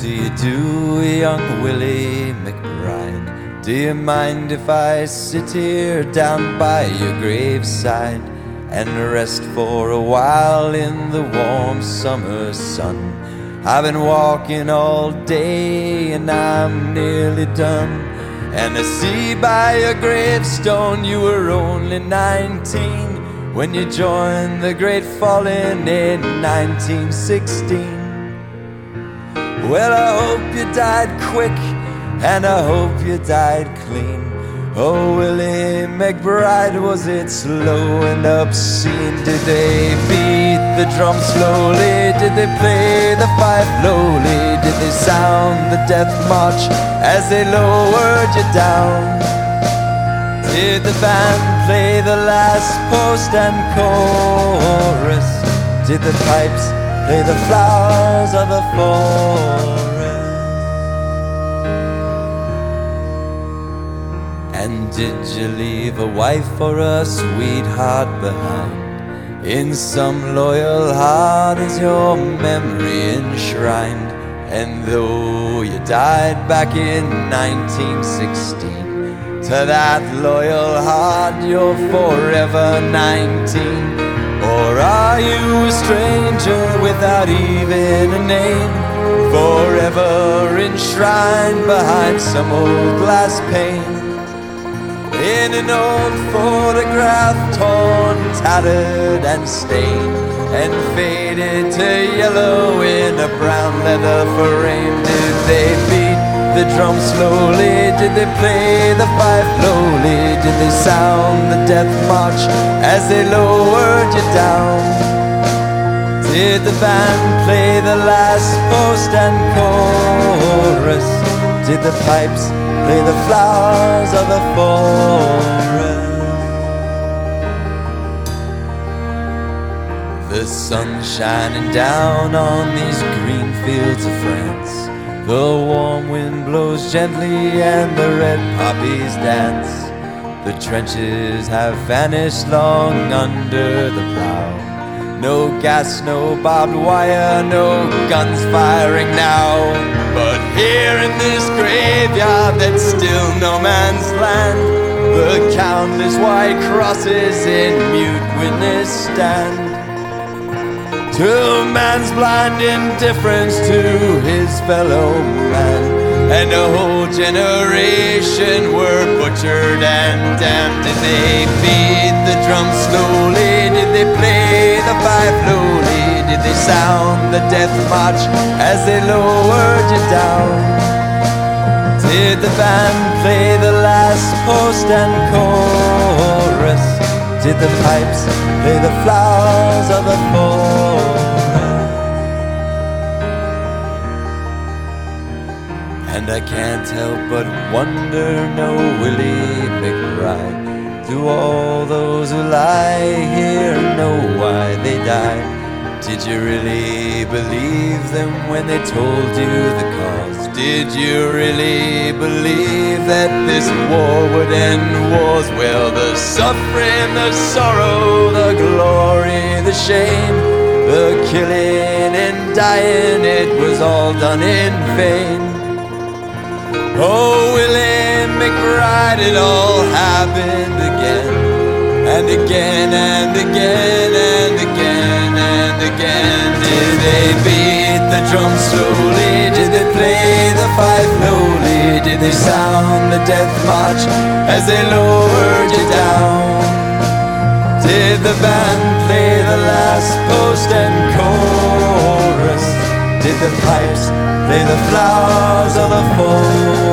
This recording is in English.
do you do, young Willie McBride? Do you mind if I sit here down by your graveside and rest for a while in the warm summer sun? I've been walking all day and I'm nearly done. And I see by your gravestone you were only 19 when you joined the great falling in 1916. Well, I hope you died quick, and I hope you died clean. Oh, Willie McBride, was it slow and obscene? Did they beat the drum slowly? Did they play the fife lowly? Did they sound the death march as they lowered you down? Did the band play the last post and chorus? Did the pipes play the flowers of the forest. And did you leave a wife or a sweetheart behind? In some loyal heart is your memory enshrined. And though you died back in 1916, to that loyal heart you're forever 19. Or are you a stranger without even a name? Forever enshrined behind some old glass pane. In an old photograph, torn, tattered, and stained, and faded to yellow in a brown leather frame. Did they beat the drum slowly? Did they play the fife lowly? Did they sound the death march as they lowered you down? Did the band play the last post and chorus? Did the pipes play the flowers of the forest? The sun shining down on these green. The warm wind blows gently and the red poppies dance. The trenches have vanished long under the plow. No gas, no barbed wire, no guns firing now. But here in this graveyard that's still no man's land, the countless white crosses in mute witness stand to man's blind indifference to his fellow man. And a whole generation were butchered and damned. Did they beat the drum slowly? Did they play the fife lowly? Did they sound the death march as they lowered you down? Did the band play the last post and chorus? Did the pipes play the flowers of the forest? And I can't help but wonder, no Willie McBride. Do all those who lie here know why they died? Did you really believe them when they told you the cause? Did you really believe that this war would end wars? Well, the suffering, the sorrow, the glory, the shame, the killing and dying, it was all done in vain. Oh, Willie McBride, it all happened again, and again, and again, drum slowly? Did they play the fife lowly? Did they sound the death march as they lowered you down? Did the band play the last post and chorus? Did the pipes play the flowers of the forest?